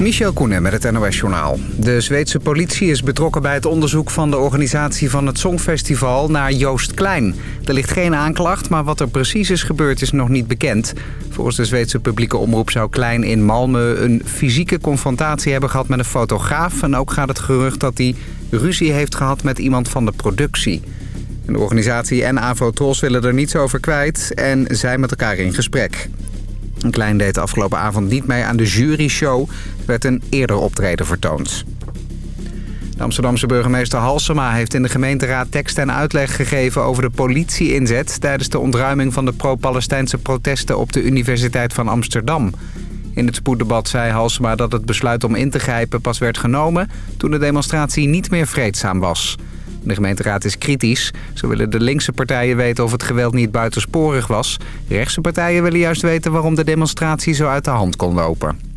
Michel Koenen met het NOS-journaal. De Zweedse politie is betrokken bij het onderzoek van de organisatie van het Songfestival naar Joost Klein. Er ligt geen aanklacht, maar wat er precies is gebeurd is nog niet bekend. Volgens de Zweedse publieke omroep zou Klein in Malmö een fysieke confrontatie hebben gehad met een fotograaf. En ook gaat het gerucht dat hij ruzie heeft gehad met iemand van de productie. De organisatie en Avotros willen er niets over kwijt en zijn met elkaar in gesprek. Een klein deed afgelopen avond niet mee aan de juryshow. Werd een eerder optreden vertoond. De Amsterdamse burgemeester Halsema heeft in de gemeenteraad tekst en uitleg gegeven over de politieinzet tijdens de ontruiming van de pro-Palestijnse protesten op de Universiteit van Amsterdam. In het spoeddebat zei Halsema dat het besluit om in te grijpen pas werd genomen toen de demonstratie niet meer vreedzaam was. De gemeenteraad is kritisch. Zo willen de linkse partijen weten of het geweld niet buitensporig was. Rechtse partijen willen juist weten waarom de demonstratie zo uit de hand kon lopen.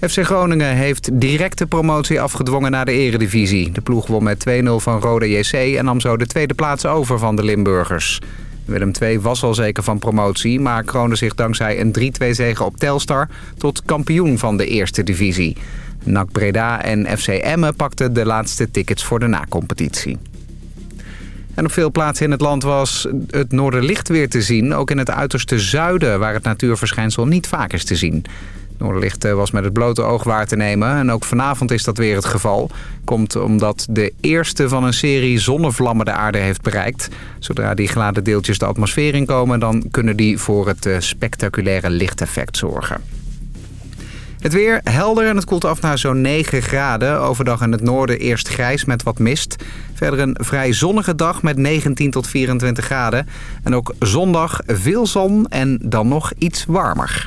FC Groningen heeft directe promotie afgedwongen naar de eredivisie. De ploeg won met 2-0 van Rode JC en nam zo de tweede plaats over van de Limburgers. Willem II was al zeker van promotie, maar kroonde zich dankzij een 3-2 zege op Telstar tot kampioen van de eerste divisie. NAC Breda en FC Emmen pakten de laatste tickets voor de nacompetitie. En op veel plaatsen in het land was het noorderlicht weer te zien. Ook in het uiterste zuiden, waar het natuurverschijnsel niet vaak is te zien. Noorderlicht eh, was met het blote oog waar te nemen. En ook vanavond is dat weer het geval. Komt omdat de eerste van een serie zonnevlammen de aarde heeft bereikt. Zodra die geladen deeltjes de atmosfeer inkomen... dan kunnen die voor het eh, spectaculaire lichteffect zorgen. Het weer helder en het koelt af naar zo'n 9 graden. Overdag in het noorden eerst grijs met wat mist. Verder een vrij zonnige dag met 19 tot 24 graden. En ook zondag veel zon en dan nog iets warmer.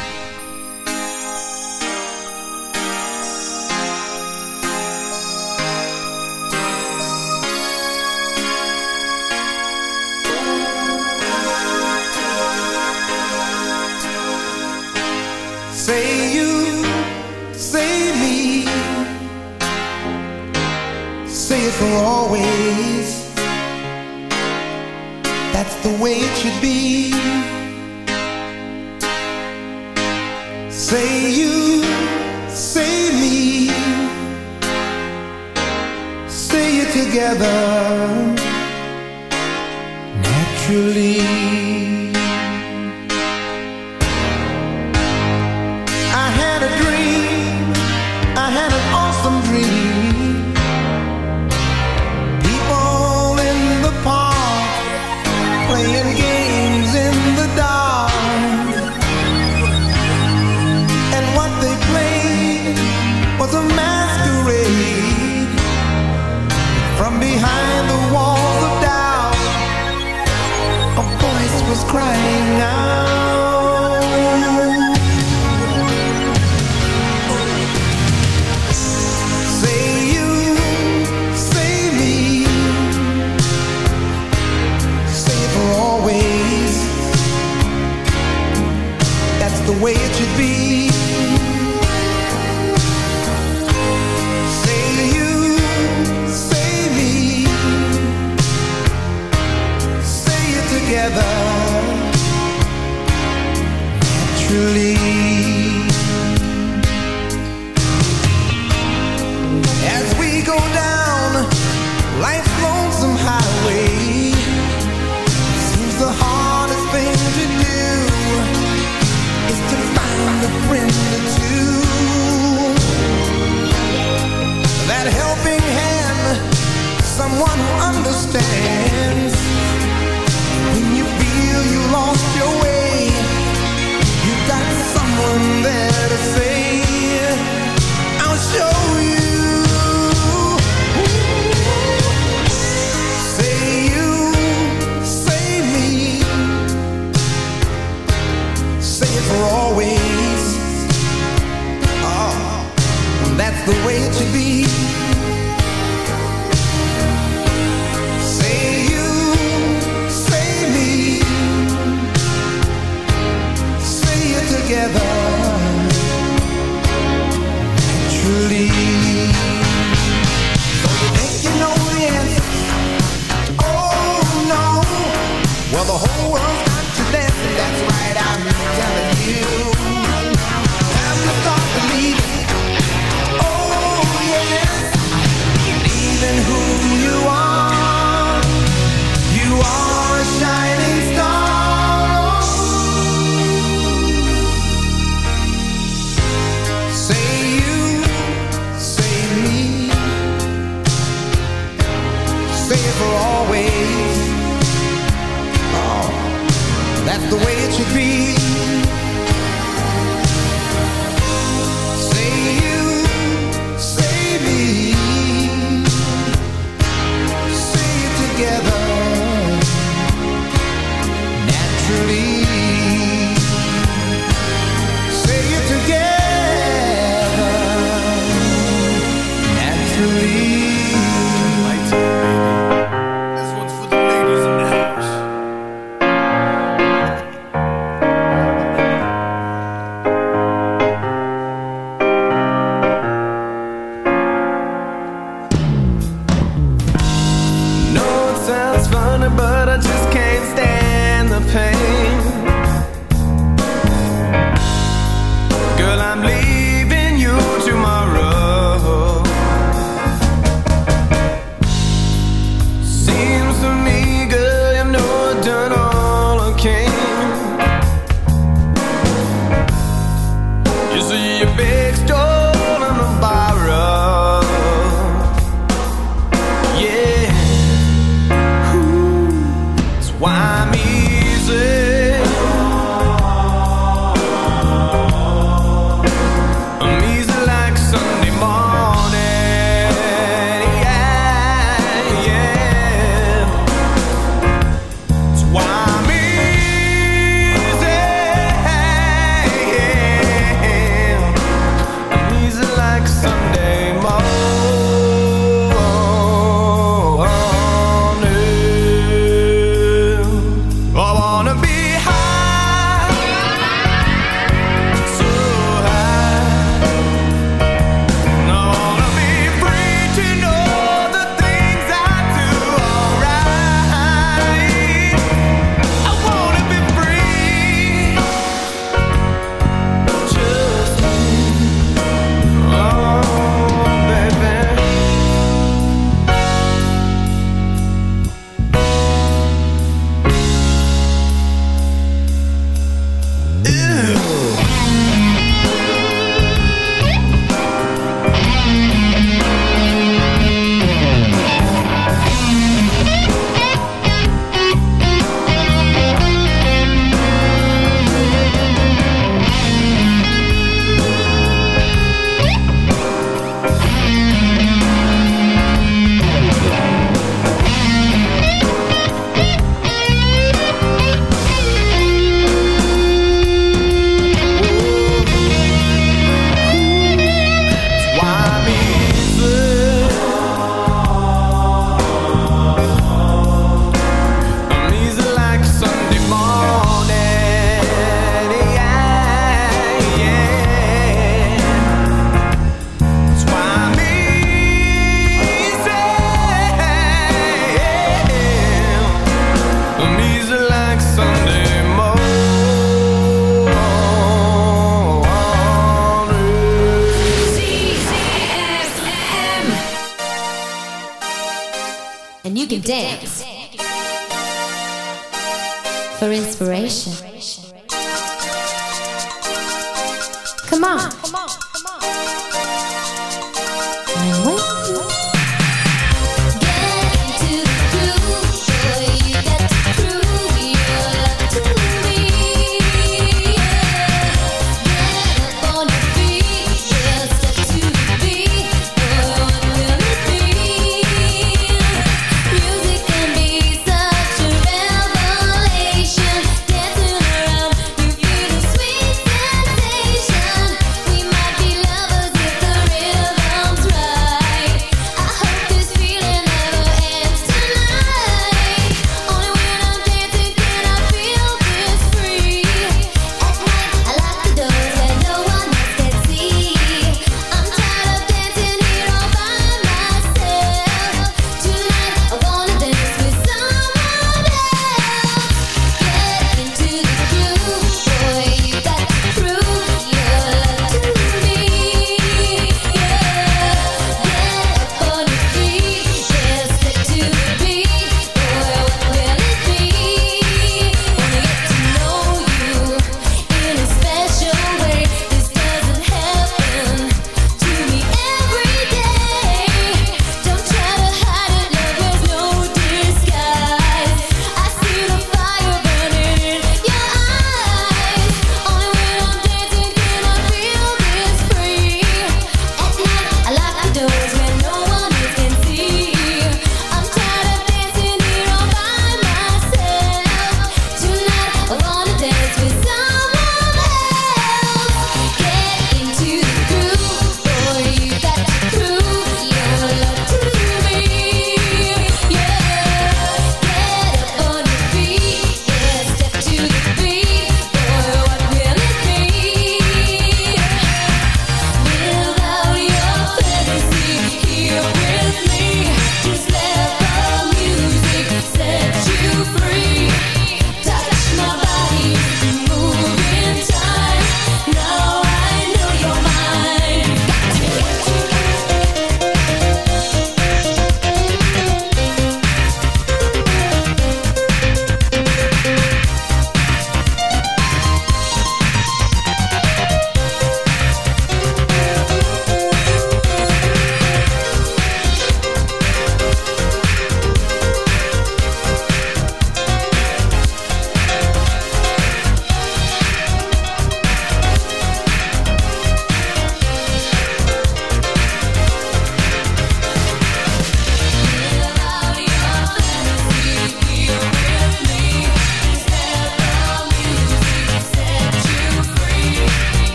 We might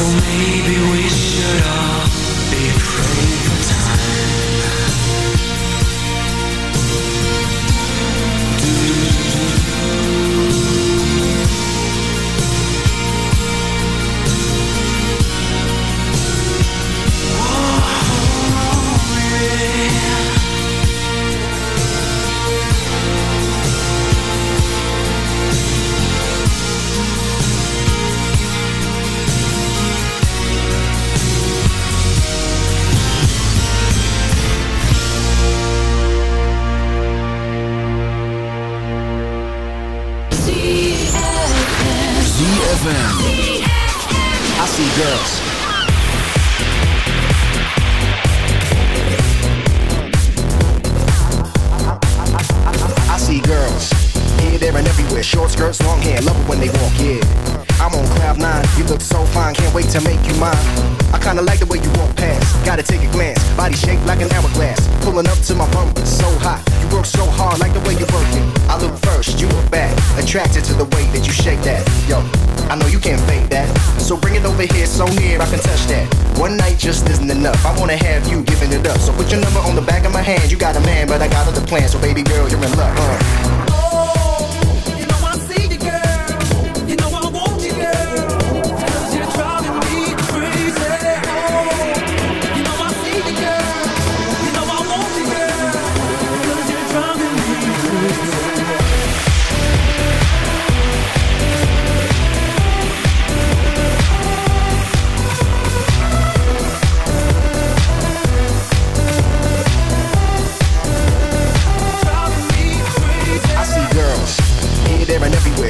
Cause you're driving me crazy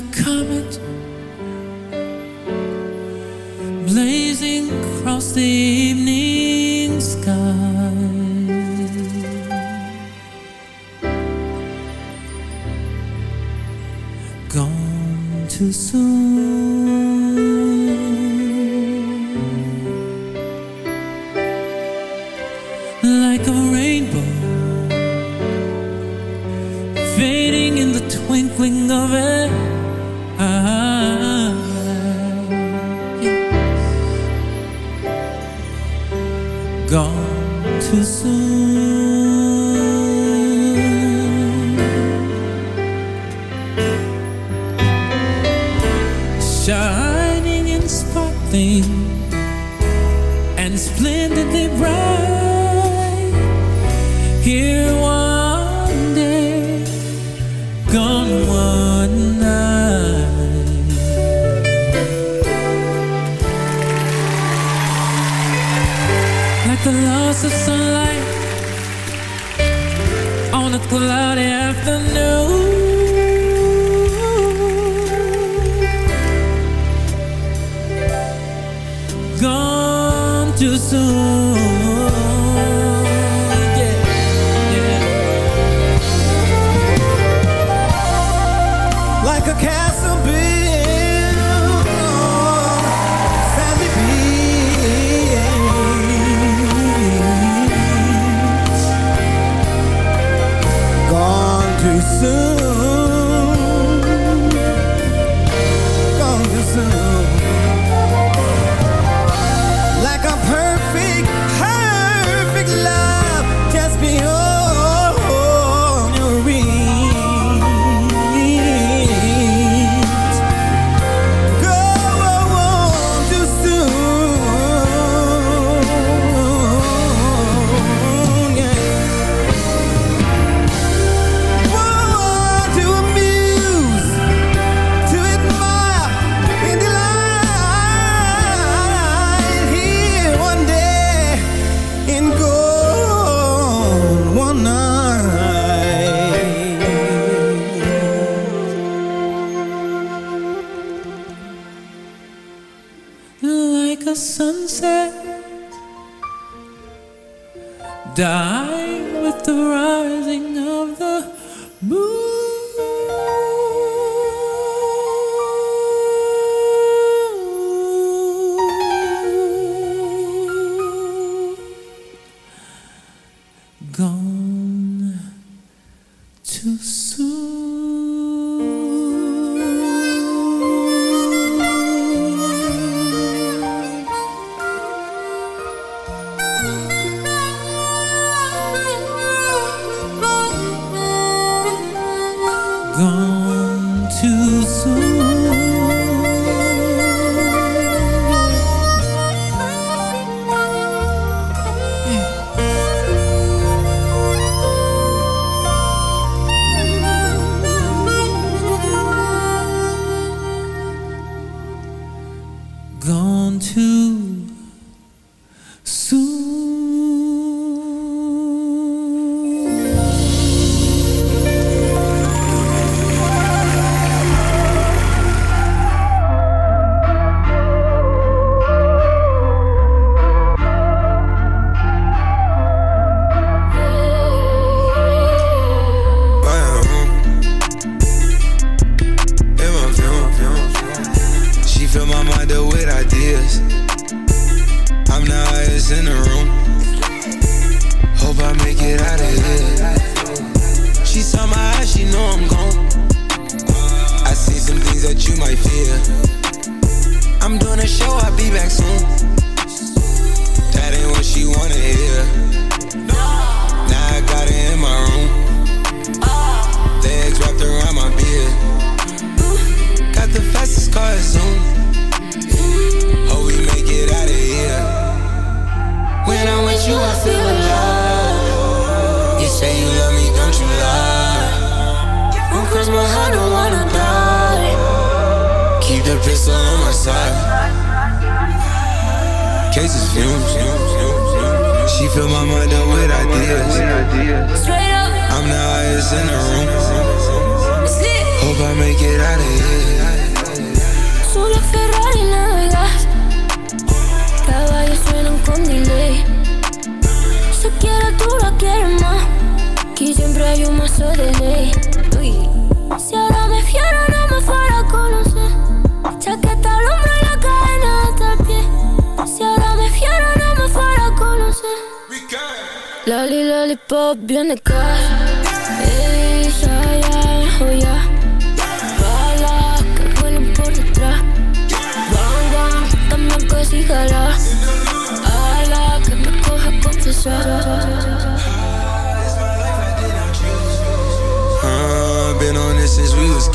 Coming.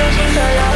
Dit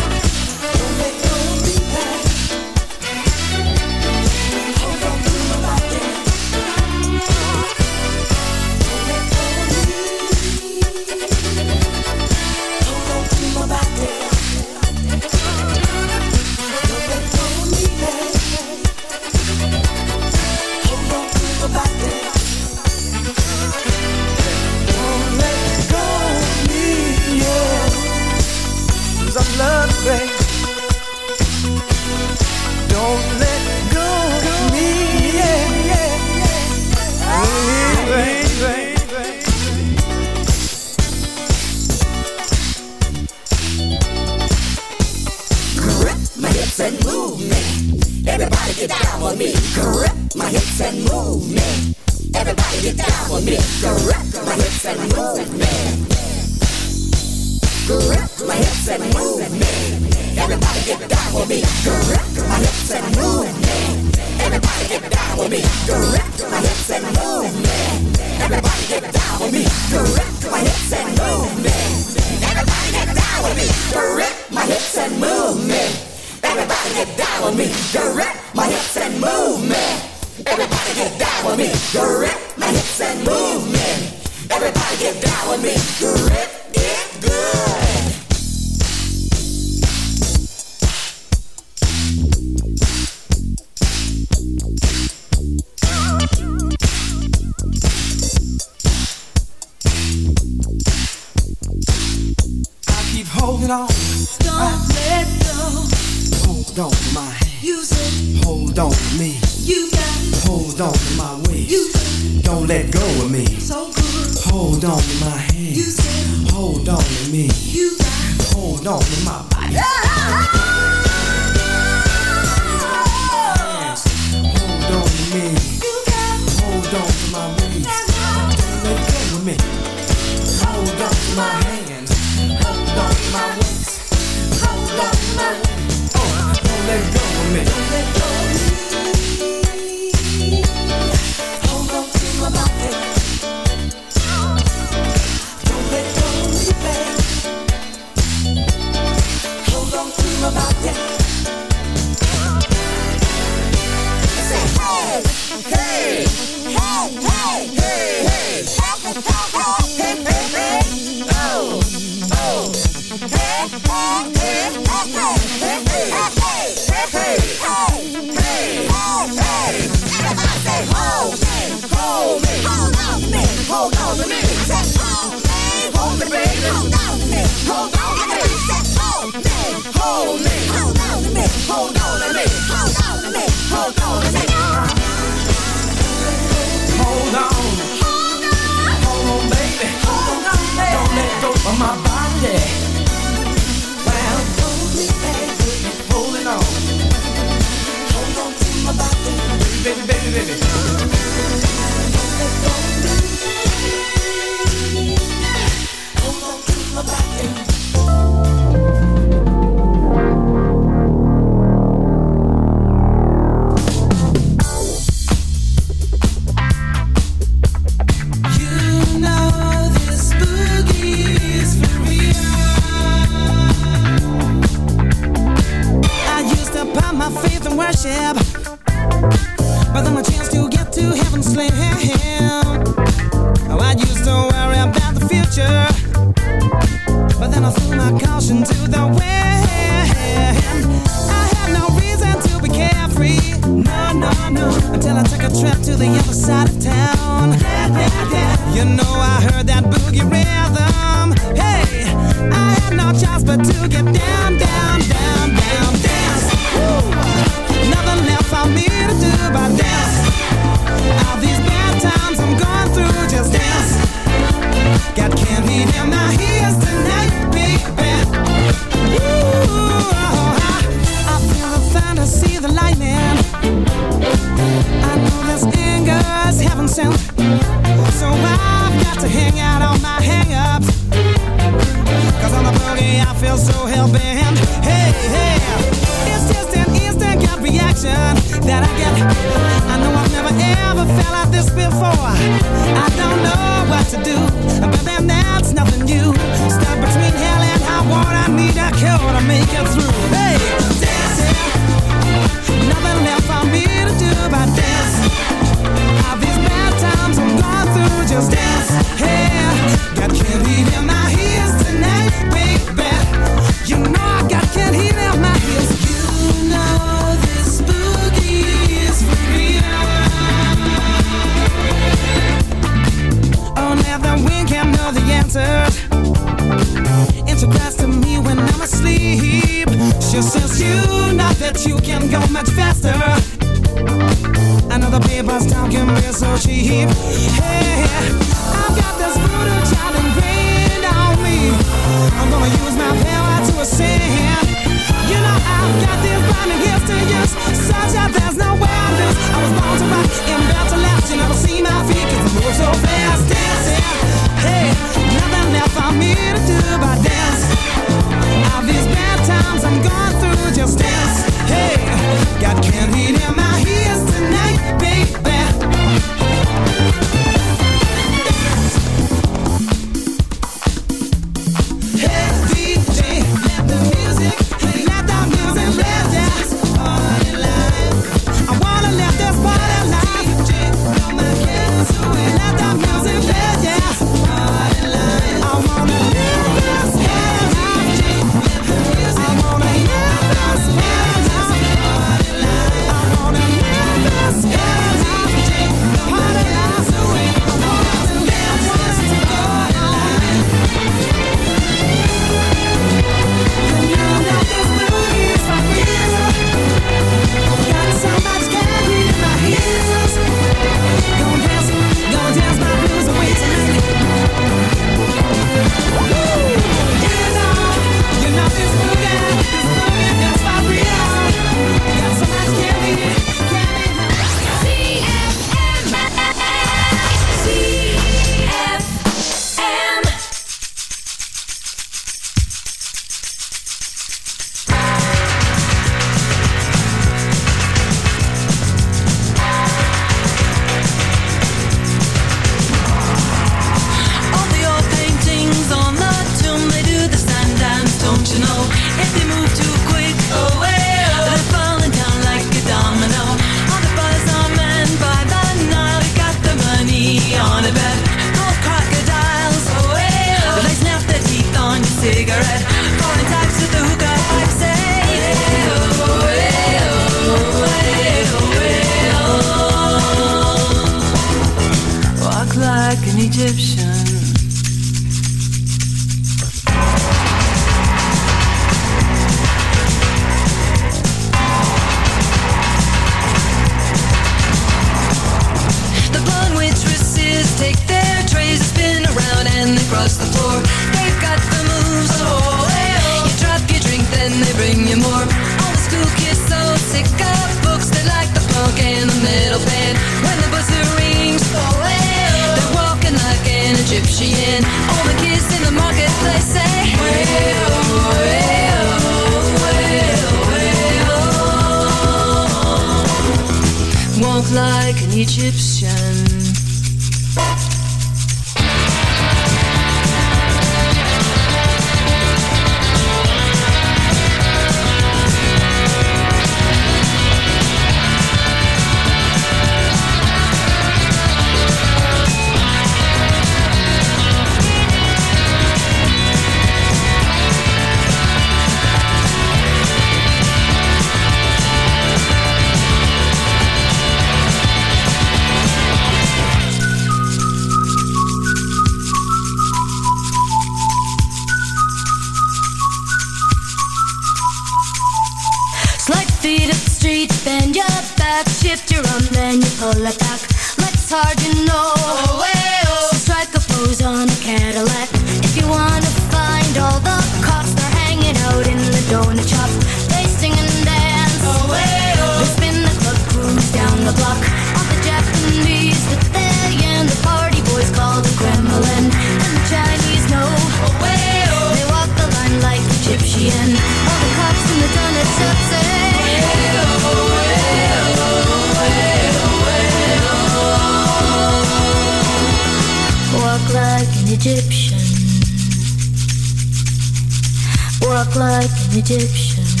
Egyptian.